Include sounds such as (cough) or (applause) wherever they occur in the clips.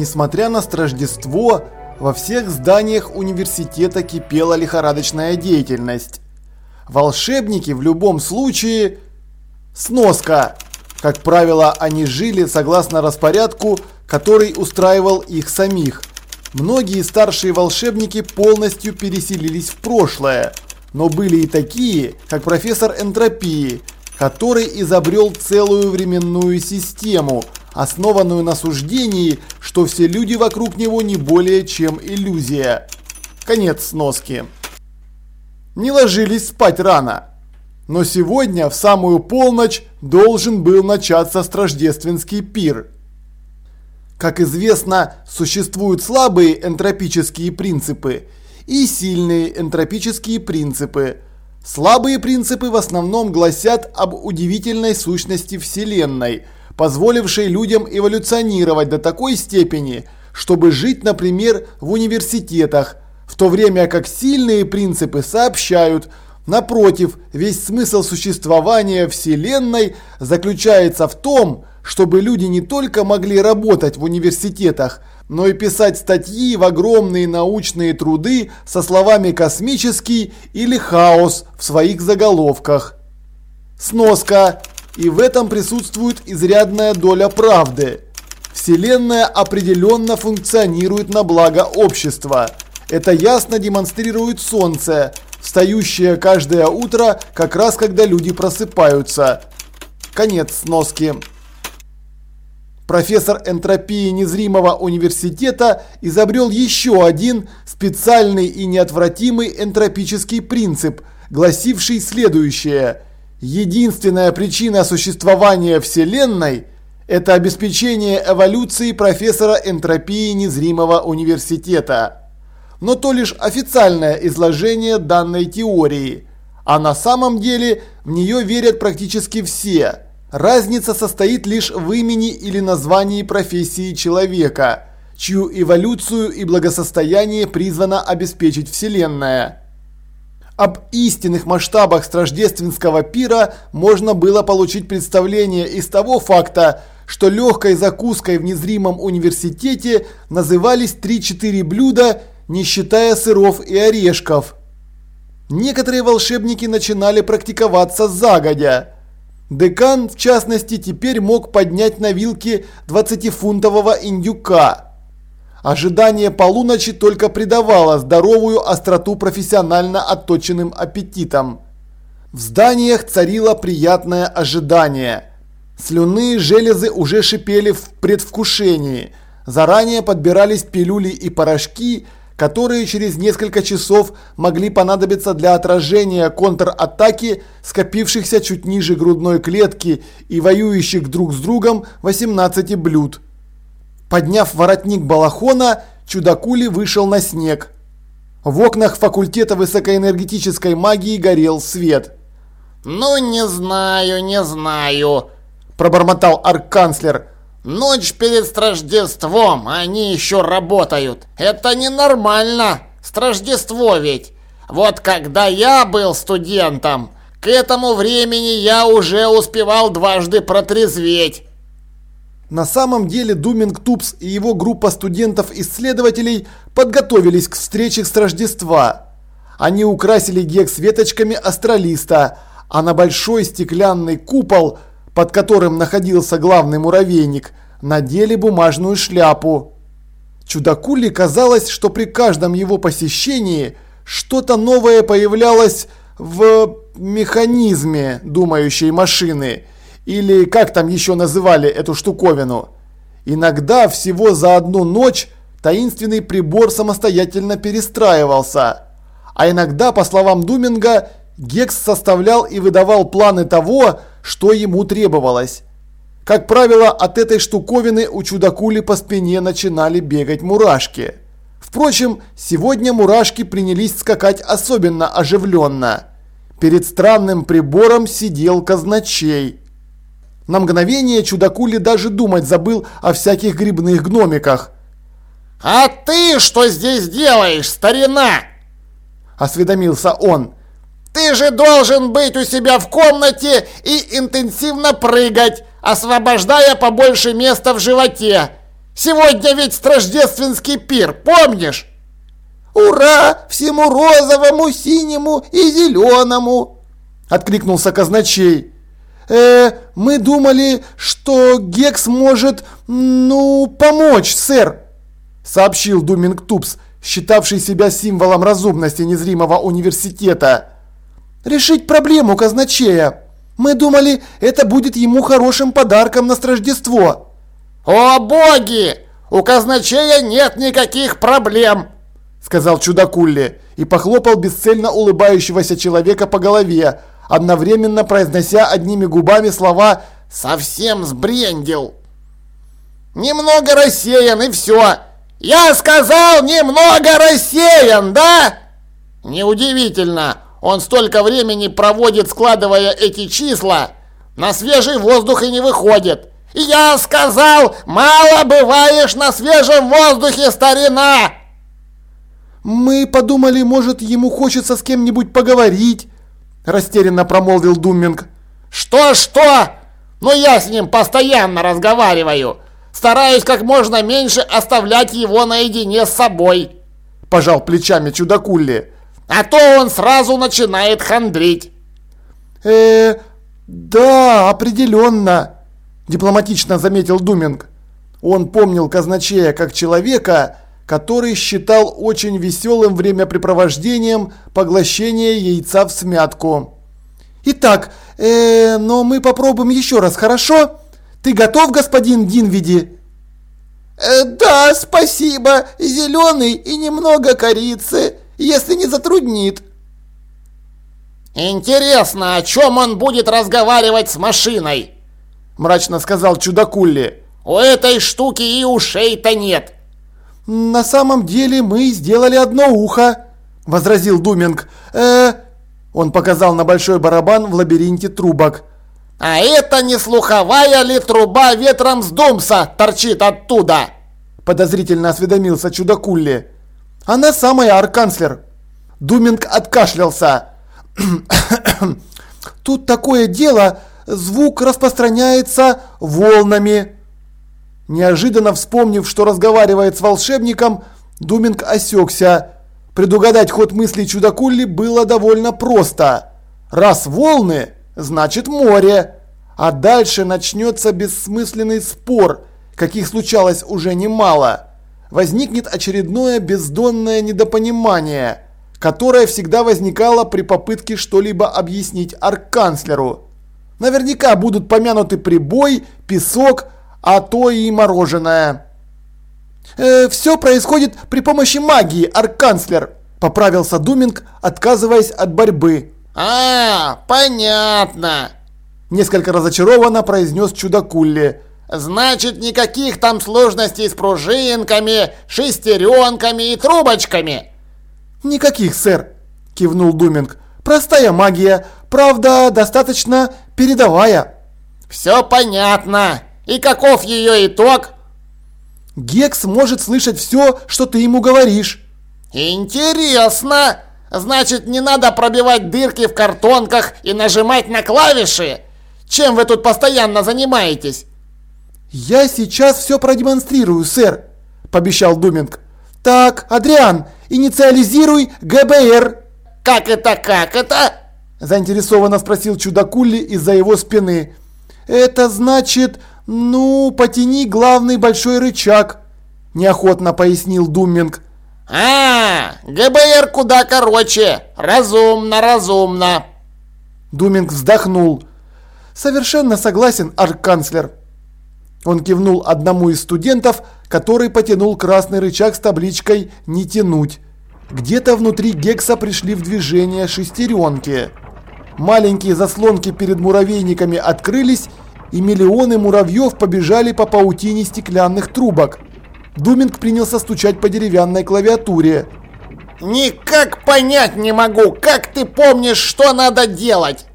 Несмотря на страждество, во всех зданиях университета кипела лихорадочная деятельность. Волшебники в любом случае... Сноска. Как правило, они жили согласно распорядку, который устраивал их самих. Многие старшие волшебники полностью переселились в прошлое. Но были и такие, как профессор энтропии, который изобрел целую временную систему – основанную на суждении, что все люди вокруг него не более чем иллюзия. Конец сноски. Не ложились спать рано. Но сегодня в самую полночь должен был начаться страждественский пир. Как известно, существуют слабые энтропические принципы и сильные энтропические принципы. Слабые принципы в основном гласят об удивительной сущности Вселенной – позволившей людям эволюционировать до такой степени, чтобы жить, например, в университетах, в то время как сильные принципы сообщают, напротив, весь смысл существования Вселенной заключается в том, чтобы люди не только могли работать в университетах, но и писать статьи в огромные научные труды со словами «космический» или «хаос» в своих заголовках. Сноска. И в этом присутствует изрядная доля правды. Вселенная определенно функционирует на благо общества. Это ясно демонстрирует Солнце, встающее каждое утро, как раз когда люди просыпаются. Конец сноски. Профессор энтропии незримого университета изобрел еще один специальный и неотвратимый энтропический принцип, гласивший следующее – Единственная причина существования Вселенной – это обеспечение эволюции профессора энтропии незримого университета. Но то лишь официальное изложение данной теории, а на самом деле в нее верят практически все. Разница состоит лишь в имени или названии профессии человека, чью эволюцию и благосостояние призвана обеспечить Вселенная. Об истинных масштабах страждественского пира можно было получить представление из того факта, что легкой закуской в незримом университете назывались 3-4 блюда, не считая сыров и орешков. Некоторые волшебники начинали практиковаться загодя. Декан, в частности, теперь мог поднять на вилке 20-фунтового индюка – Ожидание полуночи только придавало здоровую остроту профессионально отточенным аппетитам. В зданиях царило приятное ожидание. Слюнные железы уже шипели в предвкушении. Заранее подбирались пилюли и порошки, которые через несколько часов могли понадобиться для отражения контратаки скопившихся чуть ниже грудной клетки и воюющих друг с другом 18 блюд. Подняв воротник балахона, чудакули вышел на снег. В окнах факультета высокоэнергетической магии горел свет. «Ну, не знаю, не знаю», – пробормотал арканцлер. «Ночь перед Страждеством, они еще работают. Это ненормально, Страждество ведь. Вот когда я был студентом, к этому времени я уже успевал дважды протрезветь. На самом деле Думинг Тупс и его группа студентов-исследователей подготовились к встрече с Рождества. Они украсили гекс веточками астралиста, а на большой стеклянный купол, под которым находился главный муравейник, надели бумажную шляпу. Чудакули казалось, что при каждом его посещении что-то новое появлялось в механизме думающей машины – или как там еще называли эту штуковину. Иногда всего за одну ночь таинственный прибор самостоятельно перестраивался. А иногда, по словам Думинга, Гекс составлял и выдавал планы того, что ему требовалось. Как правило, от этой штуковины у чудакули по спине начинали бегать мурашки. Впрочем, сегодня мурашки принялись скакать особенно оживленно. Перед странным прибором сидел казначей. На мгновение чудакули даже думать забыл о всяких грибных гномиках. «А ты что здесь делаешь, старина?» осведомился он. «Ты же должен быть у себя в комнате и интенсивно прыгать, освобождая побольше места в животе. Сегодня ведь страждественский пир, помнишь?» «Ура! Всему розовому, синему и зеленому!» Откликнулся казначей. «Э, мы думали, что Гекс может, ну, помочь, сэр!» Сообщил Думинг Тупс, считавший себя символом разумности незримого университета. «Решить проблему казначея. Мы думали, это будет ему хорошим подарком на Рождество». «О боги! У казначея нет никаких проблем!» Сказал чудакулли и похлопал бесцельно улыбающегося человека по голове, одновременно произнося одними губами слова «совсем сбрендил». «Немного рассеян и все. Я сказал, немного рассеян, да?» «Неудивительно, он столько времени проводит, складывая эти числа. На свежий воздух и не выходит. «Я сказал, мало бываешь на свежем воздухе, старина!» «Мы подумали, может, ему хочется с кем-нибудь поговорить», – растерянно промолвил Думминг. «Что-что? Но я с ним постоянно разговариваю. Стараюсь как можно меньше оставлять его наедине с собой», – пожал плечами чудакулли. «А то он сразу начинает хандрить». «Э, да, определенно», дипломатично заметил Думинг. Он помнил казначея как человека, который считал очень веселым времяпрепровождением поглощение яйца в смятку. «Итак, э, но мы попробуем еще раз, хорошо? Ты готов, господин Динвиди?» э, «Да, спасибо. Зеленый и немного корицы, если не затруднит». «Интересно, о чем он будет разговаривать с машиной?» мрачно сказал чудакулли. «У этой штуки и ушей-то нет!» «На самом деле мы сделали одно ухо», – возразил Думинг. э Он показал на большой барабан в лабиринте трубок. «А это не слуховая ли труба ветром с Думса торчит оттуда?» Подозрительно осведомился чудакулли. «Она самая, арканцлер!» Думинг откашлялся. (coughs) «Тут такое дело, звук распространяется волнами. Неожиданно вспомнив, что разговаривает с волшебником, Думинг осекся. Предугадать ход мыслей чудакулли было довольно просто. Раз волны, значит море. А дальше начнется бессмысленный спор, каких случалось уже немало. Возникнет очередное бездонное недопонимание, которое всегда возникало при попытке что-либо объяснить арканцлеру. Наверняка будут помянуты прибой, песок, а то и мороженое. Э, все происходит при помощи магии, арканцлер, поправился Думинг, отказываясь от борьбы. А, понятно. Несколько разочарованно произнес чудакулли. Значит, никаких там сложностей с пружинками, шестеренками и трубочками. Никаких, сэр, кивнул Думинг. Простая магия, правда, достаточно передовая. Все понятно. И каков ее итог? Гекс может слышать все, что ты ему говоришь. Интересно. Значит, не надо пробивать дырки в картонках и нажимать на клавиши? Чем вы тут постоянно занимаетесь? Я сейчас все продемонстрирую, сэр, пообещал Думинг. Так, Адриан, инициализируй ГБР. Как это, как это? Заинтересованно спросил чудакулли из-за его спины. Это значит, ну, потяни главный большой рычаг, неохотно пояснил Думминг. А, ГБР куда короче. Разумно, разумно. Думинг вздохнул. Совершенно согласен, арканцлер. Он кивнул одному из студентов, который потянул красный рычаг с табличкой «Не тянуть». Где-то внутри Гекса пришли в движение шестеренки. Маленькие заслонки перед муравейниками открылись, и миллионы муравьев побежали по паутине стеклянных трубок. Думинг принялся стучать по деревянной клавиатуре. «Никак понять не могу, как ты помнишь, что надо делать?»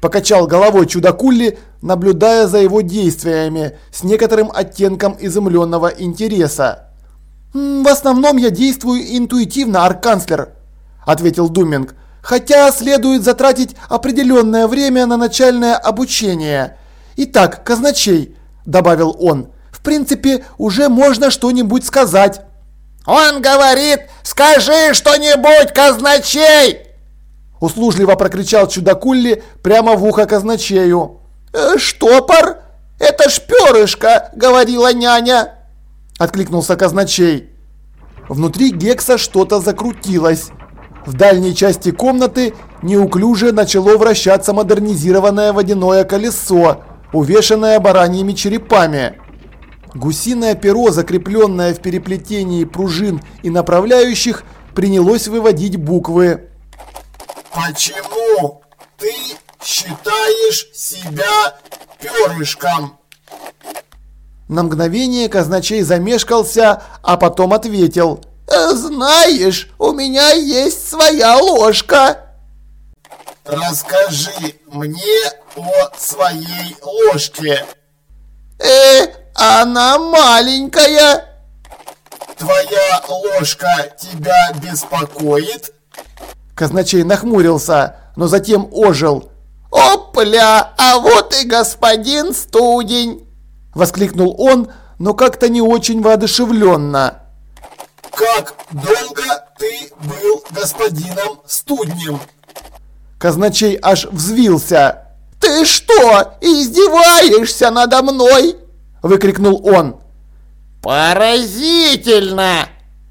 Покачал головой чудакулли, наблюдая за его действиями с некоторым оттенком изумленного интереса. «В основном я действую интуитивно, арканцлер», – ответил Думинг. Хотя следует затратить определенное время на начальное обучение. Итак, казначей, добавил он, в принципе, уже можно что-нибудь сказать. Он говорит, скажи что-нибудь, казначей! Услужливо прокричал чудакулли прямо в ухо казначею. «Э, «Штопор? Это ж перышко!» — говорила няня. Откликнулся казначей. Внутри Гекса что-то закрутилось. В дальней части комнаты неуклюже начало вращаться модернизированное водяное колесо, увешанное бараньими черепами. Гусиное перо, закрепленное в переплетении пружин и направляющих, принялось выводить буквы. «Почему ты считаешь себя перышком?» На мгновение казначей замешкался, а потом ответил. «Э, «Знаешь, у меня есть своя ложка». «Расскажи мне о своей ложке». «Э, она маленькая». «Твоя ложка тебя беспокоит?» Казначей нахмурился, но затем ожил. «Опля, а вот и господин Студень!» Воскликнул он, но как-то не очень воодушевленно. «Как долго ты был господином Студнем?» Казначей аж взвился. «Ты что, издеваешься надо мной?» Выкрикнул он. «Поразительно!»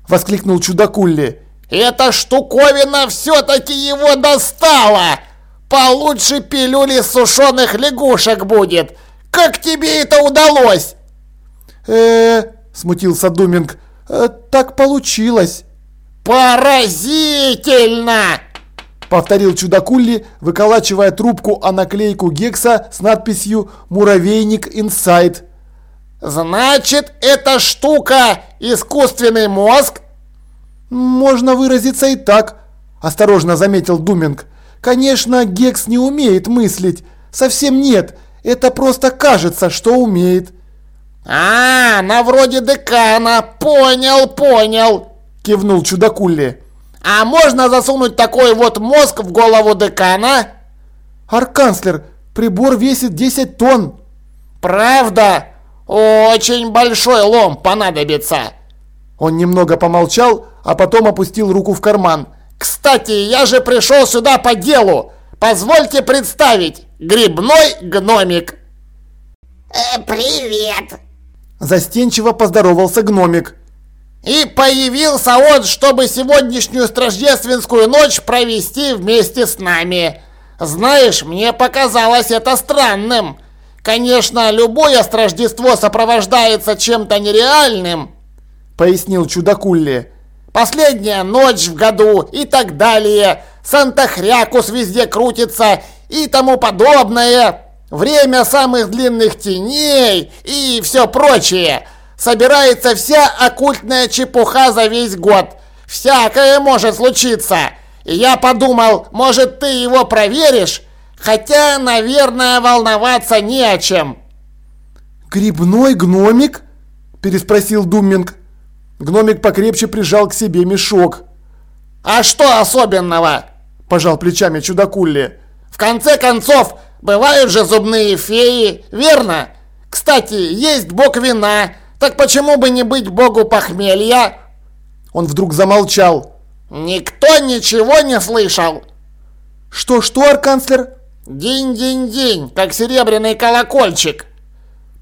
Воскликнул чудакулли. «Эта штуковина все-таки его достала! Получше пилюли сушеных лягушек будет! Как тебе это удалось?» э смутился Думинг. Э, так получилось. «Поразительно!» Повторил чудакулли, выколачивая трубку о наклейку Гекса с надписью «Муравейник Инсайд». «Значит, эта штука искусственный мозг?» «Можно выразиться и так», – осторожно заметил Думинг. «Конечно, Гекс не умеет мыслить. Совсем нет. Это просто кажется, что умеет». «А, на вроде декана. Понял, понял», – кивнул чудакулли. «А можно засунуть такой вот мозг в голову декана?» «Арканцлер, прибор весит 10 тонн». «Правда? Очень большой лом понадобится». Он немного помолчал, а потом опустил руку в карман. «Кстати, я же пришел сюда по делу. Позвольте представить. Грибной гномик». Э, привет. Застенчиво поздоровался гномик. И появился он, чтобы сегодняшнюю рождественскую ночь провести вместе с нами. Знаешь, мне показалось это странным. Конечно, любое Рождество сопровождается чем-то нереальным, пояснил чудакулли. Последняя ночь в году и так далее. Санта-Хрякус везде крутится и тому подобное. Время самых длинных теней и все прочее. Собирается вся оккультная чепуха за весь год. Всякое может случиться. И я подумал, может ты его проверишь? Хотя, наверное, волноваться не о чем. «Грибной гномик?» – переспросил Думминг. Гномик покрепче прижал к себе мешок. «А что особенного?» – пожал плечами чудакулли. «В конце концов, бывают же зубные феи, верно? Кстати, есть бог вина, так почему бы не быть богу похмелья?» Он вдруг замолчал. «Никто ничего не слышал!» «Что-что, арканцлер?» «Динь-динь-динь, как серебряный колокольчик!»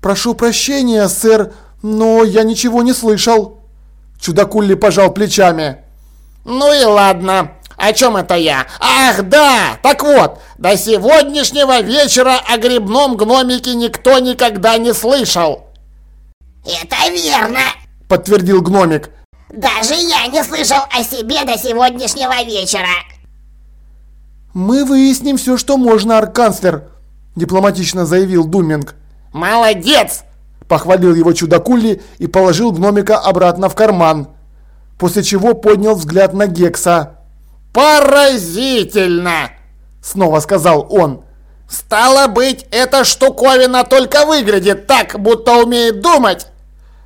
«Прошу прощения, сэр, но я ничего не слышал!» Чудакулли пожал плечами. «Ну и ладно. О чем это я? Ах, да! Так вот, до сегодняшнего вечера о грибном гномике никто никогда не слышал!» Это верно. Подтвердил гномик. Даже я не слышал о себе до сегодняшнего вечера. Мы выясним все, что можно, арканцлер, дипломатично заявил Думинг. Молодец! Похвалил его чудакулли и положил гномика обратно в карман. После чего поднял взгляд на Гекса. «Поразительно!» Снова сказал он. «Стало быть, эта штуковина только выглядит так, будто умеет думать?»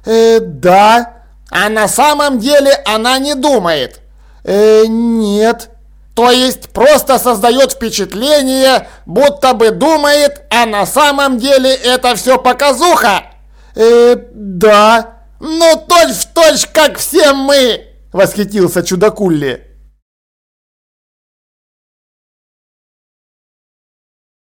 «Э, да». «А на самом деле она не думает?» «Э, нет». То есть просто создает впечатление, будто бы думает, а на самом деле это все показуха. Э, да, Ну точь в точь, как все мы. восхитился чудакулли.